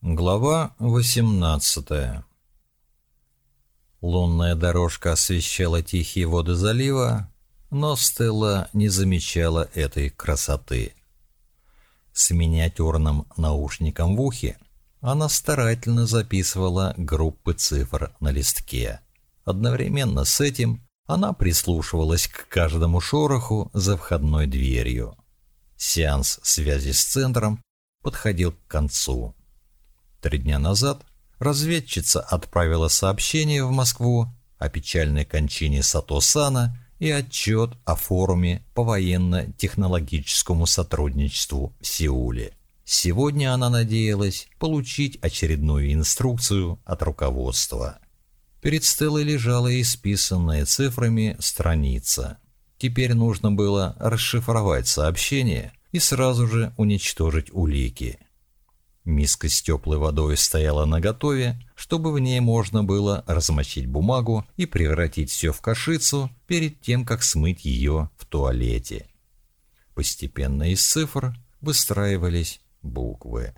Глава 18 Лунная дорожка освещала тихие воды залива, но Стелла не замечала этой красоты. С миниатюрным наушником в ухе она старательно записывала группы цифр на листке. Одновременно с этим она прислушивалась к каждому шороху за входной дверью. Сеанс связи с центром подходил к концу. Три дня назад разведчица отправила сообщение в Москву о печальной кончине Сатосана и отчет о форуме по военно-технологическому сотрудничеству в Сеуле. Сегодня она надеялась получить очередную инструкцию от руководства. Перед Стеллой лежала исписанная цифрами страница. Теперь нужно было расшифровать сообщение и сразу же уничтожить улики. Миска с теплой водой стояла наготове, чтобы в ней можно было размочить бумагу и превратить все в кашицу перед тем, как смыть ее в туалете. Постепенно из цифр выстраивались буквы.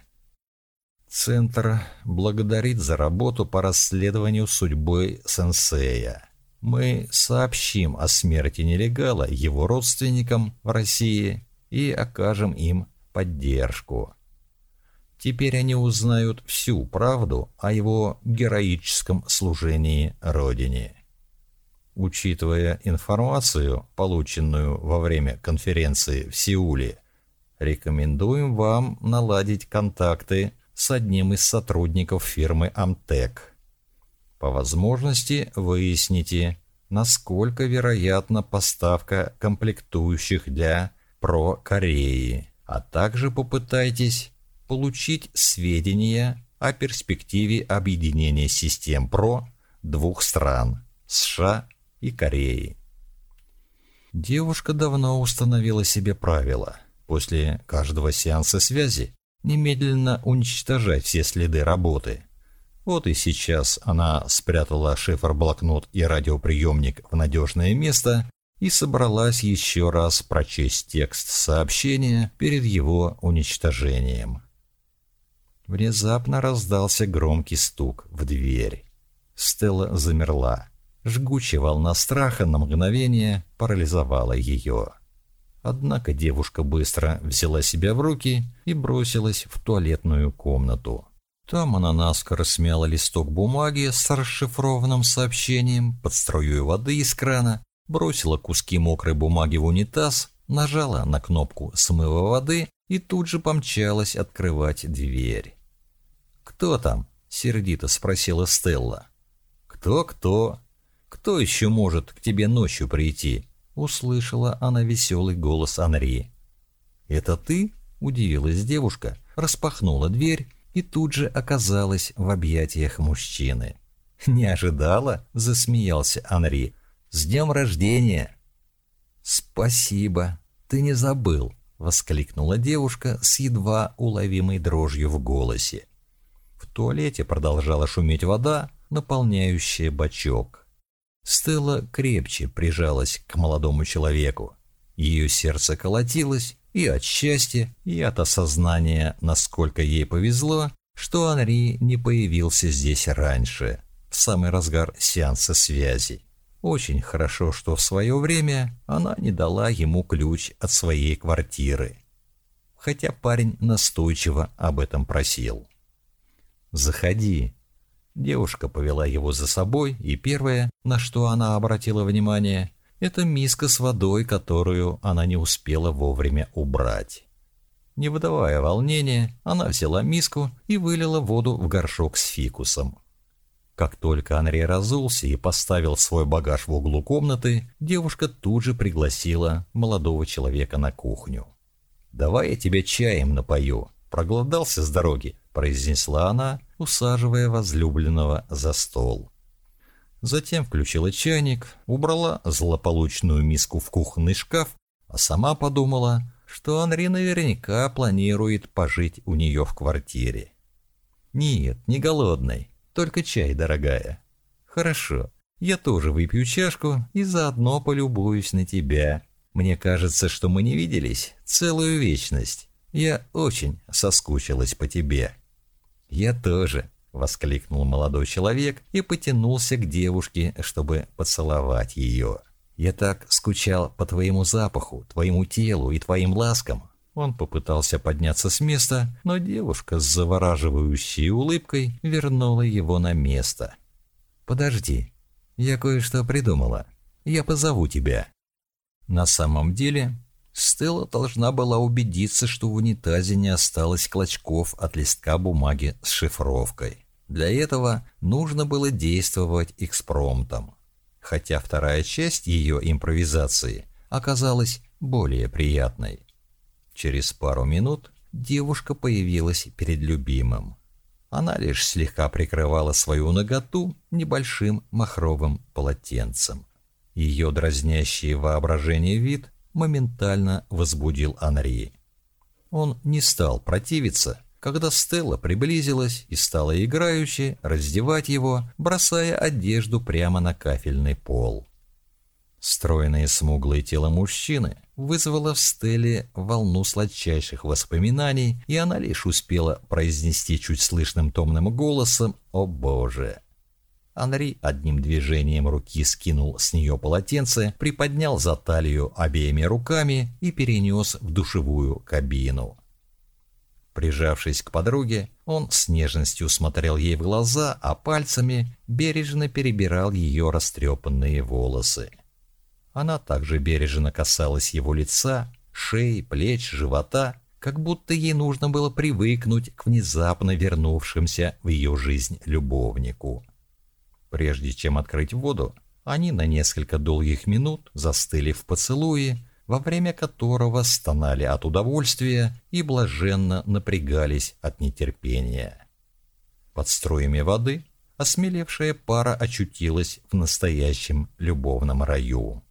Центр благодарит за работу по расследованию судьбы сенсея. Мы сообщим о смерти нелегала его родственникам в России и окажем им поддержку. Теперь они узнают всю правду о его героическом служении Родине. Учитывая информацию, полученную во время конференции в Сеуле, рекомендуем вам наладить контакты с одним из сотрудников фирмы Амтек. По возможности выясните, насколько вероятна поставка комплектующих для ПРО Кореи, а также попытайтесь получить сведения о перспективе объединения систем ПРО двух стран – США и Кореи. Девушка давно установила себе правило – после каждого сеанса связи немедленно уничтожать все следы работы. Вот и сейчас она спрятала шифр-блокнот и радиоприемник в надежное место и собралась еще раз прочесть текст сообщения перед его уничтожением. Внезапно раздался громкий стук в дверь. Стелла замерла. Жгучая волна страха на мгновение парализовала ее. Однако девушка быстро взяла себя в руки и бросилась в туалетную комнату. Там она наскоро смяла листок бумаги с расшифрованным сообщением под струей воды из крана, бросила куски мокрой бумаги в унитаз, нажала на кнопку смыва воды и тут же помчалась открывать дверь. «Кто там?» — сердито спросила Стелла. «Кто-кто? Кто еще может к тебе ночью прийти?» — услышала она веселый голос Анри. «Это ты?» — удивилась девушка, распахнула дверь и тут же оказалась в объятиях мужчины. «Не ожидала?» — засмеялся Анри. «С днем рождения!» «Спасибо, ты не забыл!» — воскликнула девушка с едва уловимой дрожью в голосе. Туалете продолжала шуметь вода, наполняющая бачок. Стелла крепче прижалась к молодому человеку. Ее сердце колотилось и от счастья, и от осознания, насколько ей повезло, что Анри не появился здесь раньше, в самый разгар сеанса связи. Очень хорошо, что в свое время она не дала ему ключ от своей квартиры. Хотя парень настойчиво об этом просил. «Заходи». Девушка повела его за собой, и первое, на что она обратила внимание, это миска с водой, которую она не успела вовремя убрать. Не выдавая волнения, она взяла миску и вылила воду в горшок с фикусом. Как только Анри разулся и поставил свой багаж в углу комнаты, девушка тут же пригласила молодого человека на кухню. «Давай я тебя чаем напою. Проголодался с дороги. — произнесла она, усаживая возлюбленного за стол. Затем включила чайник, убрала злополучную миску в кухонный шкаф, а сама подумала, что Анри наверняка планирует пожить у нее в квартире. «Нет, не голодный, только чай, дорогая». «Хорошо, я тоже выпью чашку и заодно полюбуюсь на тебя. Мне кажется, что мы не виделись целую вечность. Я очень соскучилась по тебе». «Я тоже», — воскликнул молодой человек и потянулся к девушке, чтобы поцеловать ее. «Я так скучал по твоему запаху, твоему телу и твоим ласкам». Он попытался подняться с места, но девушка с завораживающей улыбкой вернула его на место. «Подожди, я кое-что придумала. Я позову тебя». На самом деле, Стелла должна была убедиться, что в унитазе не осталось клочков от листка бумаги с шифровкой. Для этого нужно было действовать экспромтом. Хотя вторая часть ее импровизации оказалась более приятной. Через пару минут девушка появилась перед любимым. Она лишь слегка прикрывала свою наготу небольшим махровым полотенцем. Ее дразнящий воображение вид моментально возбудил Анри. Он не стал противиться, когда Стелла приблизилась и стала играюще раздевать его, бросая одежду прямо на кафельный пол. Стройное смуглое тело мужчины вызвало в Стелле волну сладчайших воспоминаний, и она лишь успела произнести чуть слышным томным голосом «О боже!». Анри одним движением руки скинул с нее полотенце, приподнял за талию обеими руками и перенес в душевую кабину. Прижавшись к подруге, он с нежностью смотрел ей в глаза, а пальцами бережно перебирал ее растрепанные волосы. Она также бережно касалась его лица, шеи, плеч, живота, как будто ей нужно было привыкнуть к внезапно вернувшимся в ее жизнь любовнику. Прежде чем открыть воду, они на несколько долгих минут застыли в поцелуе, во время которого стонали от удовольствия и блаженно напрягались от нетерпения. Под струями воды осмелевшая пара очутилась в настоящем любовном раю.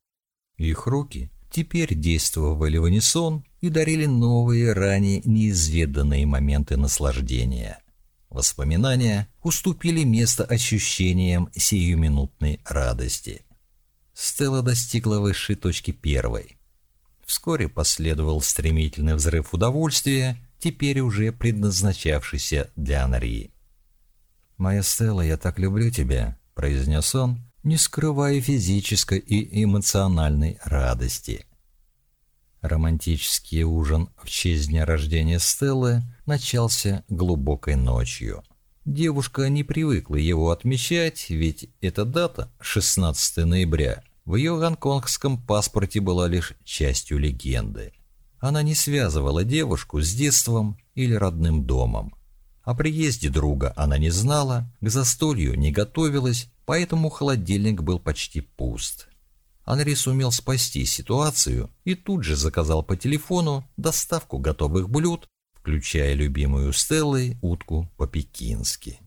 Их руки теперь действовали в унисон и дарили новые, ранее неизведанные моменты наслаждения – Воспоминания уступили место ощущениям сиюминутной радости. Стелла достигла высшей точки первой. Вскоре последовал стремительный взрыв удовольствия, теперь уже предназначавшийся для Анри. «Моя Стелла, я так люблю тебя», — произнес он, не скрывая физической и эмоциональной радости. Романтический ужин в честь дня рождения Стеллы начался глубокой ночью. Девушка не привыкла его отмечать, ведь эта дата, 16 ноября, в ее гонконгском паспорте была лишь частью легенды. Она не связывала девушку с детством или родным домом. О приезде друга она не знала, к застолью не готовилась, поэтому холодильник был почти пуст. Анри сумел спасти ситуацию и тут же заказал по телефону доставку готовых блюд, включая любимую Стеллой утку по-пекински.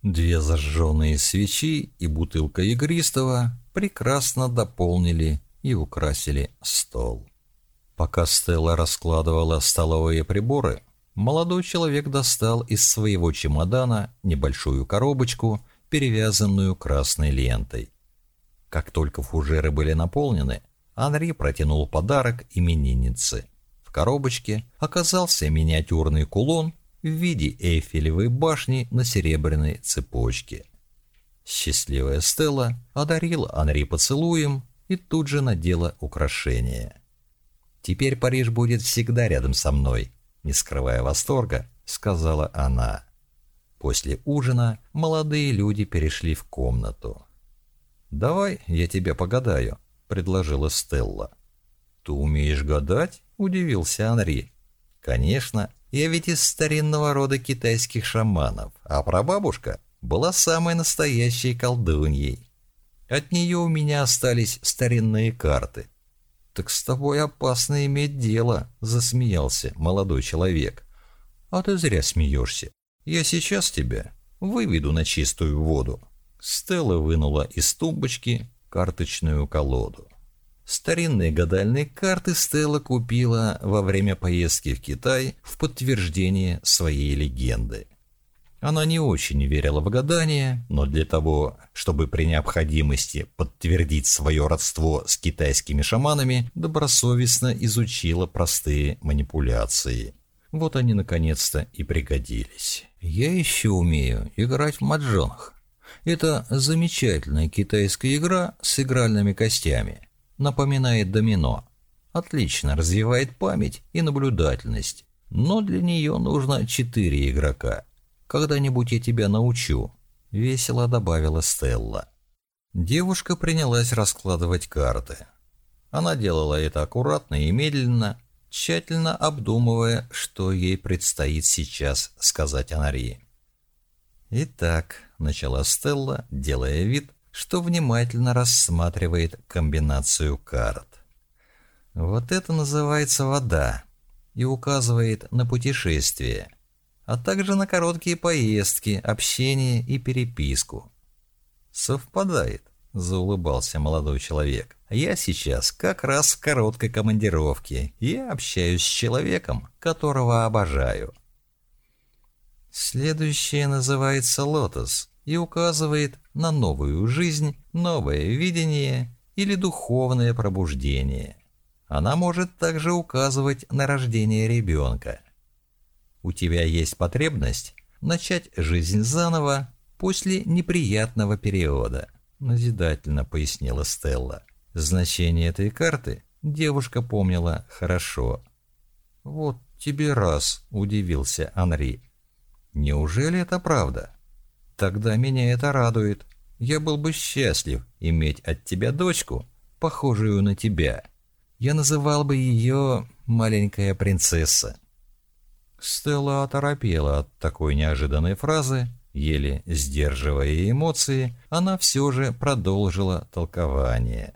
Две зажженные свечи и бутылка игристого прекрасно дополнили и украсили стол. Пока Стелла раскладывала столовые приборы, молодой человек достал из своего чемодана небольшую коробочку, перевязанную красной лентой. Как только фужеры были наполнены, Анри протянул подарок имениннице. В коробочке оказался миниатюрный кулон в виде Эйфелевой башни на серебряной цепочке. Счастливая Стелла одарила Анри поцелуем и тут же надела украшение. «Теперь Париж будет всегда рядом со мной», — не скрывая восторга, сказала она. После ужина молодые люди перешли в комнату. «Давай я тебе погадаю», — предложила Стелла. «Ты умеешь гадать?» — удивился Анри. «Конечно, я ведь из старинного рода китайских шаманов, а прабабушка была самой настоящей колдуньей. От нее у меня остались старинные карты». «Так с тобой опасно иметь дело», — засмеялся молодой человек. «А ты зря смеешься. Я сейчас тебя выведу на чистую воду». Стелла вынула из тумбочки карточную колоду. Старинные гадальные карты Стелла купила во время поездки в Китай в подтверждение своей легенды. Она не очень верила в гадания, но для того, чтобы при необходимости подтвердить свое родство с китайскими шаманами, добросовестно изучила простые манипуляции – Вот они наконец-то и пригодились. Я еще умею играть в маджонг. Это замечательная китайская игра с игральными костями. Напоминает домино. Отлично развивает память и наблюдательность. Но для нее нужно четыре игрока. Когда-нибудь я тебя научу», — весело добавила Стелла. Девушка принялась раскладывать карты. Она делала это аккуратно и медленно, тщательно обдумывая, что ей предстоит сейчас сказать Анарии. «Итак», — начала Стелла, делая вид, что внимательно рассматривает комбинацию карт. «Вот это называется вода и указывает на путешествие, а также на короткие поездки, общение и переписку. Совпадает, заулыбался молодой человек. Я сейчас как раз в короткой командировке и общаюсь с человеком, которого обожаю. Следующее называется «Лотос» и указывает на новую жизнь, новое видение или духовное пробуждение. Она может также указывать на рождение ребенка. У тебя есть потребность начать жизнь заново после неприятного периода, назидательно пояснила Стелла. Значение этой карты девушка помнила хорошо. «Вот тебе раз», — удивился Анри. «Неужели это правда? Тогда меня это радует. Я был бы счастлив иметь от тебя дочку, похожую на тебя» я называл бы ее «маленькая принцесса». Стелла оторопела от такой неожиданной фразы, еле сдерживая эмоции, она все же продолжила толкование.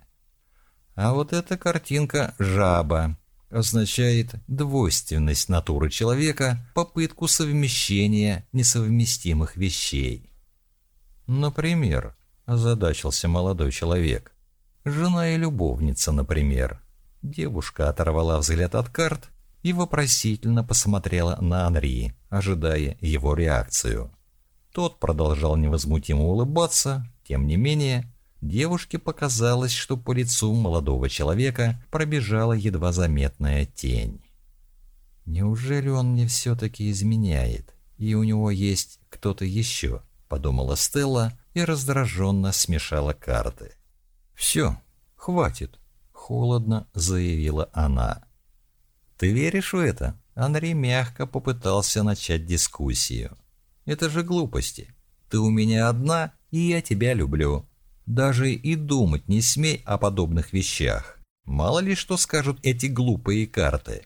А вот эта картинка «жаба» означает двойственность натуры человека, попытку совмещения несовместимых вещей. Например, озадачился молодой человек, жена и любовница, например. Девушка оторвала взгляд от карт и вопросительно посмотрела на Анри, ожидая его реакцию. Тот продолжал невозмутимо улыбаться, тем не менее, девушке показалось, что по лицу молодого человека пробежала едва заметная тень. «Неужели он мне все-таки изменяет, и у него есть кто-то еще?» — подумала Стелла и раздраженно смешала карты. «Все, хватит холодно заявила она. «Ты веришь в это?» Анри мягко попытался начать дискуссию. «Это же глупости. Ты у меня одна, и я тебя люблю. Даже и думать не смей о подобных вещах. Мало ли что скажут эти глупые карты».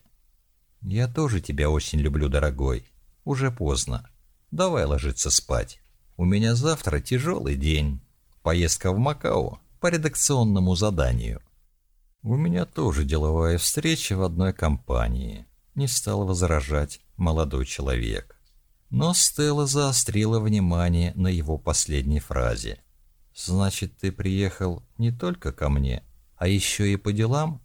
«Я тоже тебя очень люблю, дорогой. Уже поздно. Давай ложиться спать. У меня завтра тяжелый день. Поездка в Макао по редакционному заданию». «У меня тоже деловая встреча в одной компании», — не стал возражать молодой человек. Но Стелла заострила внимание на его последней фразе. «Значит, ты приехал не только ко мне, а еще и по делам?»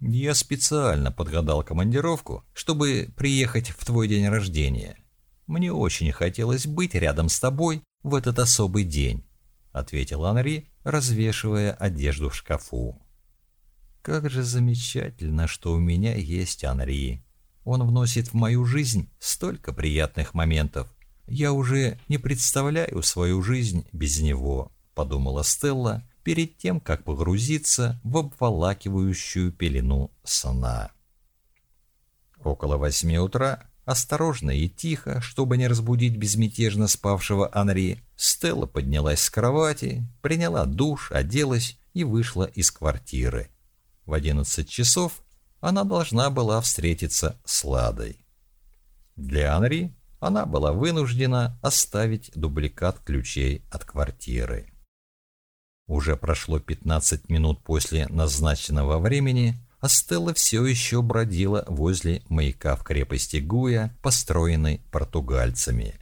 «Я специально подгадал командировку, чтобы приехать в твой день рождения. Мне очень хотелось быть рядом с тобой в этот особый день», — ответил Анри, развешивая одежду в шкафу. Как же замечательно, что у меня есть Анри. Он вносит в мою жизнь столько приятных моментов. Я уже не представляю свою жизнь без него, подумала Стелла перед тем, как погрузиться в обволакивающую пелену сна. Около восьми утра, осторожно и тихо, чтобы не разбудить безмятежно спавшего Анри, Стелла поднялась с кровати, приняла душ, оделась и вышла из квартиры. В 11 часов она должна была встретиться с Ладой. Для Анри она была вынуждена оставить дубликат ключей от квартиры. Уже прошло 15 минут после назначенного времени, а Стелла все еще бродила возле маяка в крепости Гуя, построенной португальцами.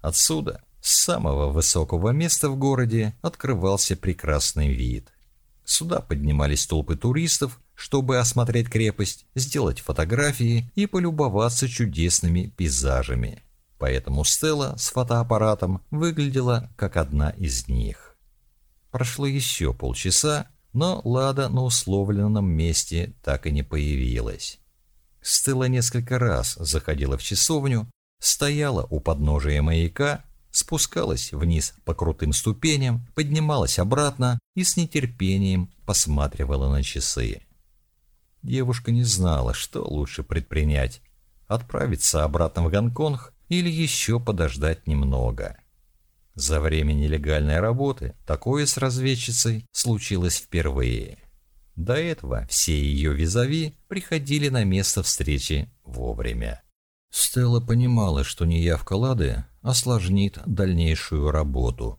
Отсюда, с самого высокого места в городе, открывался прекрасный вид. Сюда поднимались толпы туристов, чтобы осмотреть крепость, сделать фотографии и полюбоваться чудесными пейзажами. Поэтому Стелла с фотоаппаратом выглядела как одна из них. Прошло еще полчаса, но Лада на условленном месте так и не появилась. Стелла несколько раз заходила в часовню, стояла у подножия маяка, спускалась вниз по крутым ступеням, поднималась обратно и с нетерпением посматривала на часы. Девушка не знала, что лучше предпринять – отправиться обратно в Гонконг или еще подождать немного. За время нелегальной работы такое с разведчицей случилось впервые. До этого все ее визави приходили на место встречи вовремя. Стелла понимала, что неявка Лады осложнит дальнейшую работу.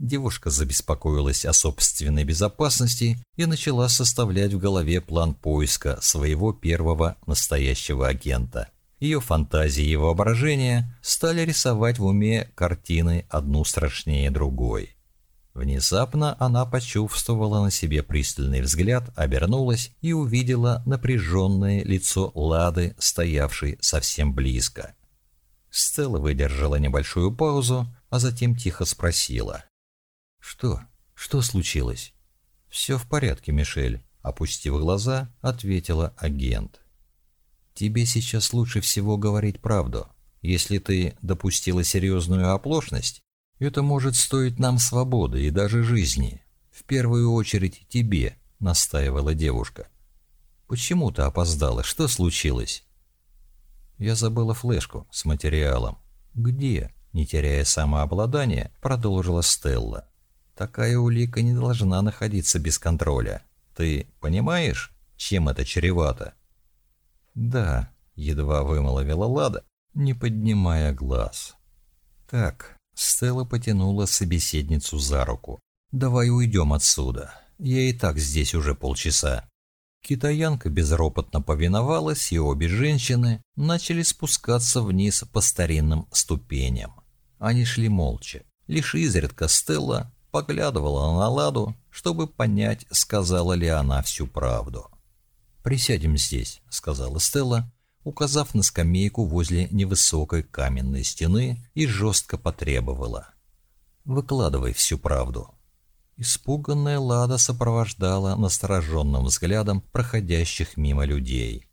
Девушка забеспокоилась о собственной безопасности и начала составлять в голове план поиска своего первого настоящего агента. Ее фантазии и воображение стали рисовать в уме картины одну страшнее другой. Внезапно она почувствовала на себе пристальный взгляд, обернулась и увидела напряженное лицо Лады, стоявшей совсем близко. Стелла выдержала небольшую паузу, а затем тихо спросила. «Что? Что случилось?» «Все в порядке, Мишель», — опустив глаза, ответила агент. «Тебе сейчас лучше всего говорить правду. Если ты допустила серьезную оплошность, это может стоить нам свободы и даже жизни. В первую очередь тебе», — настаивала девушка. «Почему ты опоздала? Что случилось?» Я забыла флешку с материалом. «Где?» — не теряя самообладания, продолжила Стелла. «Такая улика не должна находиться без контроля. Ты понимаешь, чем это чревато?» «Да», — едва вымолвила Лада, не поднимая глаз. «Так, Стелла потянула собеседницу за руку. «Давай уйдем отсюда. Я и так здесь уже полчаса». Китаянка безропотно повиновалась, и обе женщины начали спускаться вниз по старинным ступеням. Они шли молча. Лишь изредка Стелла поглядывала на Ладу, чтобы понять, сказала ли она всю правду. «Присядем здесь», — сказала Стелла, указав на скамейку возле невысокой каменной стены и жестко потребовала. «Выкладывай всю правду». Испуганная Лада сопровождала настороженным взглядом проходящих мимо людей.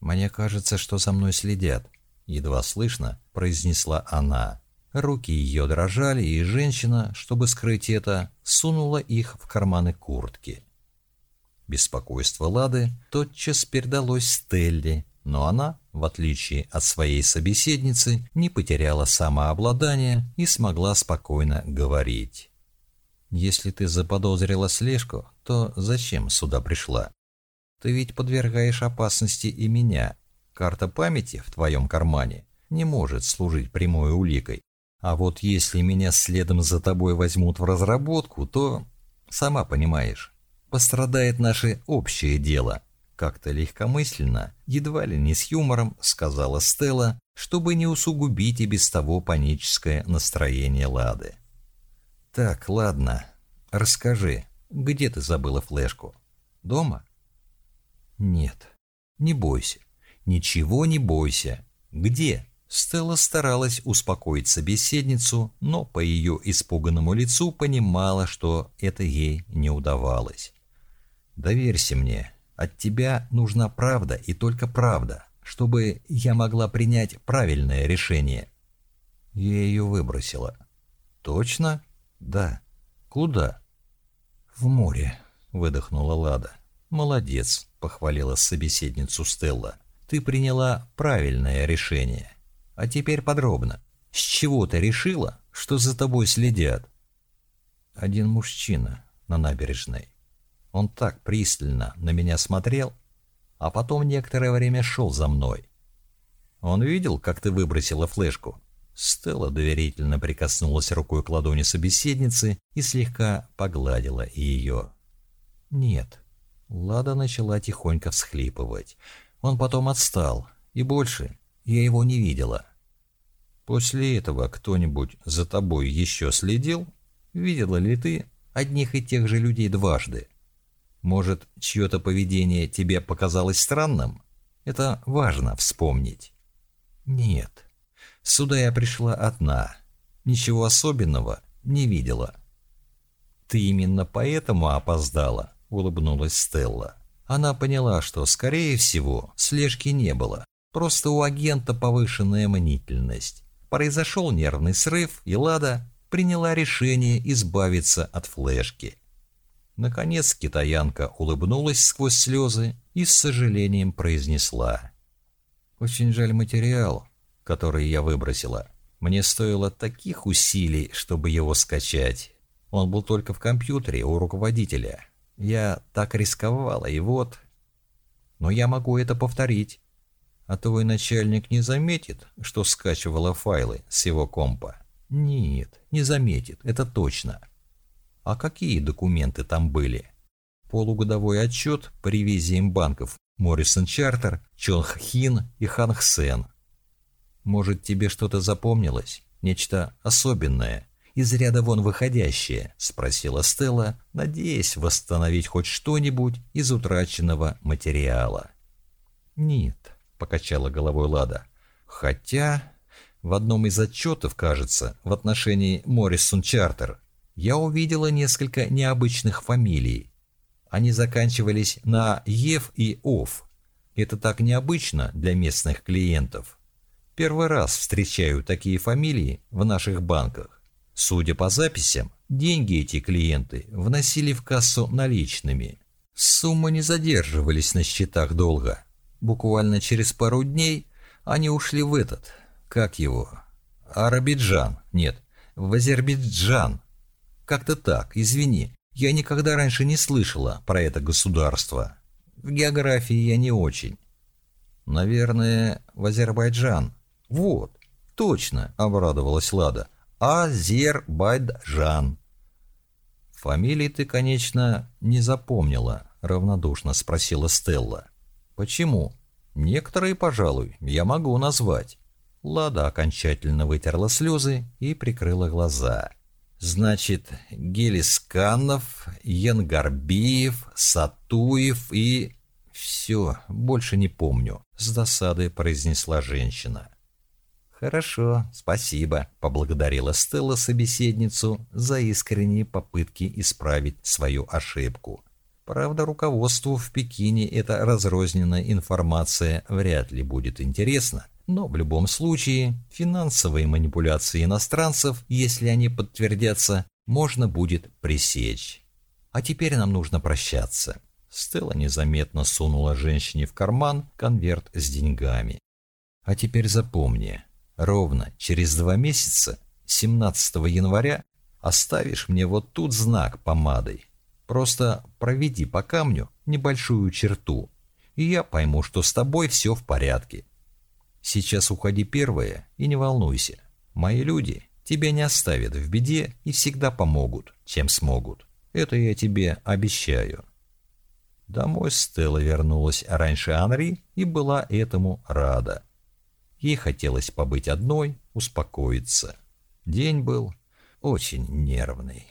«Мне кажется, что за мной следят», — едва слышно произнесла она. Руки ее дрожали, и женщина, чтобы скрыть это, сунула их в карманы куртки. Беспокойство Лады тотчас передалось Стелле, но она, в отличие от своей собеседницы, не потеряла самообладание и смогла спокойно говорить. «Если ты заподозрила слежку, то зачем сюда пришла? Ты ведь подвергаешь опасности и меня. Карта памяти в твоем кармане не может служить прямой уликой. А вот если меня следом за тобой возьмут в разработку, то, сама понимаешь, пострадает наше общее дело». Как-то легкомысленно, едва ли не с юмором, сказала Стелла, чтобы не усугубить и без того паническое настроение Лады. «Так, ладно, расскажи, где ты забыла флешку? Дома?» «Нет, не бойся, ничего не бойся. Где?» Стелла старалась успокоить собеседницу, но по ее испуганному лицу понимала, что это ей не удавалось. «Доверься мне, от тебя нужна правда и только правда, чтобы я могла принять правильное решение. Я ее выбросила. Точно? Да. Куда? В море, выдохнула Лада. Молодец, похвалила собеседницу Стелла. Ты приняла правильное решение. А теперь подробно. С чего ты решила, что за тобой следят? Один мужчина на набережной. Он так пристально на меня смотрел, а потом некоторое время шел за мной. Он видел, как ты выбросила флешку? Стелла доверительно прикоснулась рукой к ладони собеседницы и слегка погладила ее. «Нет». Лада начала тихонько всхлипывать. Он потом отстал, и больше я его не видела. «После этого кто-нибудь за тобой еще следил? Видела ли ты одних и тех же людей дважды?» Может, чье-то поведение тебе показалось странным? Это важно вспомнить. Нет. Сюда я пришла одна. Ничего особенного не видела. Ты именно поэтому опоздала, улыбнулась Стелла. Она поняла, что, скорее всего, слежки не было. Просто у агента повышенная мнительность. Произошел нервный срыв, и Лада приняла решение избавиться от флешки. Наконец китаянка улыбнулась сквозь слезы и с сожалением произнесла. «Очень жаль материал, который я выбросила. Мне стоило таких усилий, чтобы его скачать. Он был только в компьютере у руководителя. Я так рисковала, и вот... Но я могу это повторить. А твой начальник не заметит, что скачивала файлы с его компа? Нет, не заметит, это точно. А какие документы там были? Полугодовой отчет по ревизиям банков Моррисон Чартер, Чонг Хин и Ханг Сен. Может, тебе что-то запомнилось? Нечто особенное? из ряда вон выходящее?» — спросила Стелла, надеясь восстановить хоть что-нибудь из утраченного материала. «Нет», — покачала головой Лада. «Хотя в одном из отчетов, кажется, в отношении Моррисон Чартер, я увидела несколько необычных фамилий. Они заканчивались на «ев» и «ов». Это так необычно для местных клиентов. Первый раз встречаю такие фамилии в наших банках. Судя по записям, деньги эти клиенты вносили в кассу наличными. Суммы не задерживались на счетах долго. Буквально через пару дней они ушли в этот, как его, Арабиджан, нет, в Азербайджан. Как-то так, извини, я никогда раньше не слышала про это государство. В географии я не очень. Наверное, в Азербайджан. Вот, точно, обрадовалась Лада. Азербайджан. Фамилии ты, конечно, не запомнила, равнодушно спросила Стелла. Почему? Некоторые, пожалуй, я могу назвать. Лада окончательно вытерла слезы и прикрыла глаза. Значит, Гелисканов, Янгарбиев, Сатуев и... Все, больше не помню, с досадой произнесла женщина. «Хорошо, спасибо», — поблагодарила Стелла собеседницу за искренние попытки исправить свою ошибку. Правда, руководству в Пекине эта разрозненная информация вряд ли будет интересна, но в любом случае финансовые манипуляции иностранцев, если они подтвердятся, можно будет пресечь. А теперь нам нужно прощаться. Стелла незаметно сунула женщине в карман конверт с деньгами. А теперь запомни, Ровно через два месяца, 17 января, оставишь мне вот тут знак помадой. Просто проведи по камню небольшую черту, и я пойму, что с тобой все в порядке. Сейчас уходи первая и не волнуйся. Мои люди тебя не оставят в беде и всегда помогут, чем смогут. Это я тебе обещаю». Домой Стелла вернулась раньше Анри и была этому рада. Ей хотелось побыть одной, успокоиться. День был очень нервный.